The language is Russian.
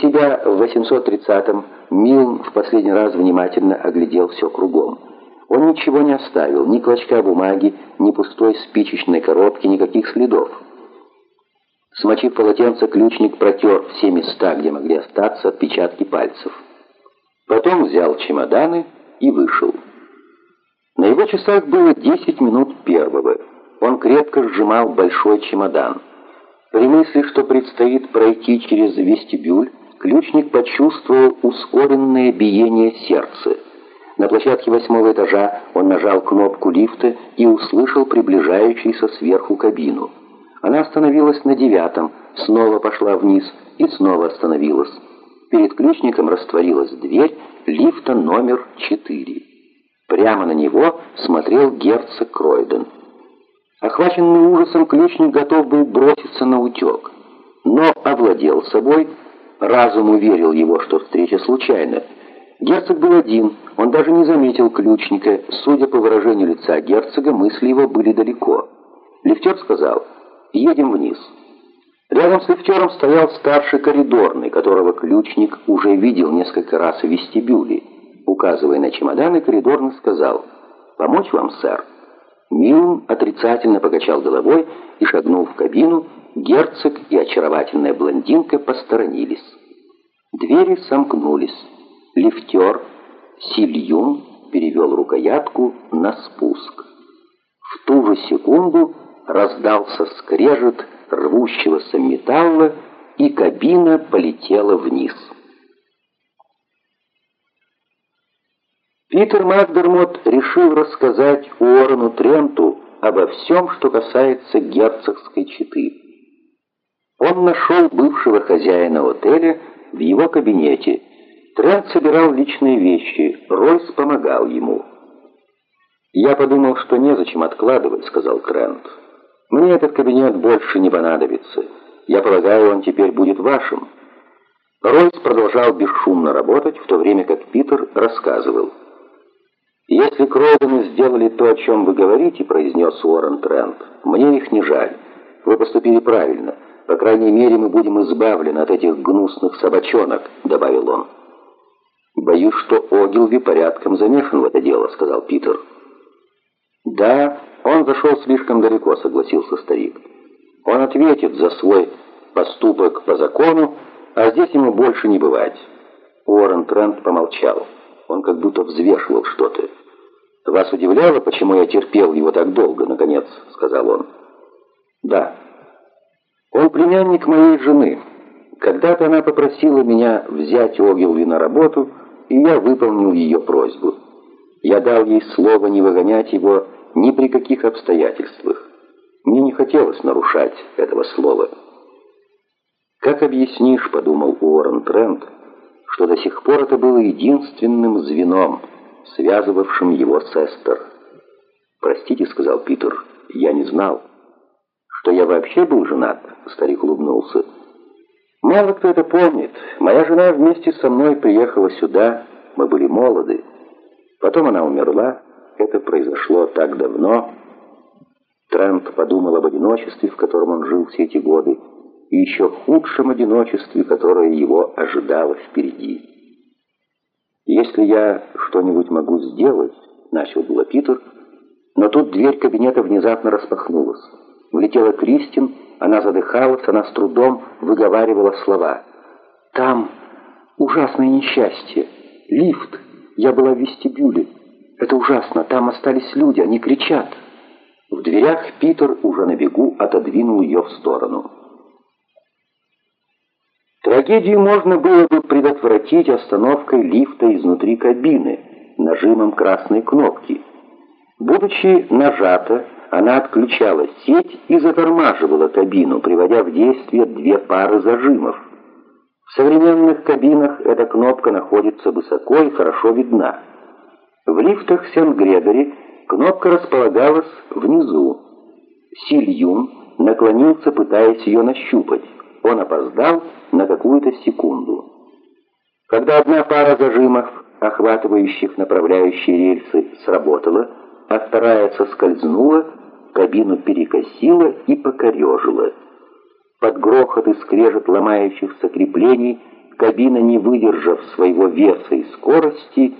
Себя в 830-м Милн в последний раз внимательно оглядел все кругом. Он ничего не оставил, ни клочка бумаги, ни пустой спичечной коробки, никаких следов. Смочив полотенце, ключник протер все места, где могли остаться отпечатки пальцев. Потом взял чемоданы и вышел. На его часах было 10 минут первого. Он крепко сжимал большой чемодан. При мысли, что предстоит пройти через вестибюль, ключник почувствовал ускоренное биение сердца. На площадке восьмого этажа он нажал кнопку лифта и услышал приближающуюся сверху кабину. Она остановилась на девятом, снова пошла вниз и снова остановилась. Перед ключником растворилась дверь лифта номер четыре. Прямо на него смотрел герцог Кройден. Охваченный ужасом, ключник готов был броситься на утек. Но овладел собой, разум уверил его, что встреча случайна. Герцог был один, он даже не заметил ключника. Судя по выражению лица герцога, мысли его были далеко. Лифтер сказал «Едем вниз». Рядом с лифтером стоял старший коридорный, которого ключник уже видел несколько раз в вестибюле. Указывая на чемоданы, коридорный сказал «Помочь вам, сэр?» Милн отрицательно покачал головой и шагнул в кабину. Герцог и очаровательная блондинка посторонились. Двери сомкнулись. Лифтер Сильюн перевел рукоятку на спуск. В ту же секунду раздался скрежет рвущегося металла, и кабина полетела вниз. Питер Макдермот решил рассказать Уоррену Тренту обо всем, что касается герцогской четы. Он нашел бывшего хозяина отеля в его кабинете. Трент собирал личные вещи, Ройс помогал ему. «Я подумал, что незачем откладывать», — сказал Трент. «Мне этот кабинет больше не понадобится. Я полагаю, он теперь будет вашим». Ройс продолжал бесшумно работать, в то время как Питер рассказывал. «Если Кроудены сделали то, о чем вы говорите», — произнес Уоррен Трент, — «мне их не жаль. Вы поступили правильно. По крайней мере, мы будем избавлены от этих гнусных собачонок», — добавил он. «Боюсь, что Огилви порядком замешан в это дело», — сказал Питер. «Да, он зашел слишком далеко», — согласился старик. «Он ответит за свой поступок по закону, а здесь ему больше не бывать». Уоррен Трент помолчал. Он как будто взвешивал что-то. «Вас удивляло, почему я терпел его так долго, наконец?» — сказал он. «Да. Он племянник моей жены. Когда-то она попросила меня взять Огилви на работу, и я выполнил ее просьбу. Я дал ей слово не выгонять его ни при каких обстоятельствах. Мне не хотелось нарушать этого слова». «Как объяснишь, — подумал Уоррен Трент, — что до сих пор это было единственным звеном, связывавшим его с Эстер. «Простите», — сказал Питер, — «я не знал». «Что я вообще был женат?» — старик улыбнулся. «Мало кто это помнит. Моя жена вместе со мной приехала сюда, мы были молоды. Потом она умерла, это произошло так давно». Трент подумал об одиночестве, в котором он жил все эти годы, и еще худшем одиночестве, которое его ожидало впереди. «Если я что-нибудь могу сделать», — начал было Питер, но тут дверь кабинета внезапно распахнулась. Влетела Кристин, она задыхалась, она с трудом выговаривала слова. «Там ужасное несчастье. Лифт. Я была в вестибюле. Это ужасно. Там остались люди, они кричат». В дверях Питер уже на бегу отодвинул ее в сторону. Трагедию можно было бы предотвратить остановкой лифта изнутри кабины, нажимом красной кнопки. Будучи нажата, она отключала сеть и затормаживала кабину, приводя в действие две пары зажимов. В современных кабинах эта кнопка находится высоко и хорошо видна. В лифтах Сент-Грегори кнопка располагалась внизу. Сильюн наклонился, пытаясь ее нащупать. Он опоздал на какую-то секунду. Когда одна пара зажимов, охватывающих направляющие рельсы, сработала, а вторая соскользнула, кабину перекосила и покорежила. Под грохот и скрежет ломающихся креплений кабина, не выдержав своего веса и скорости,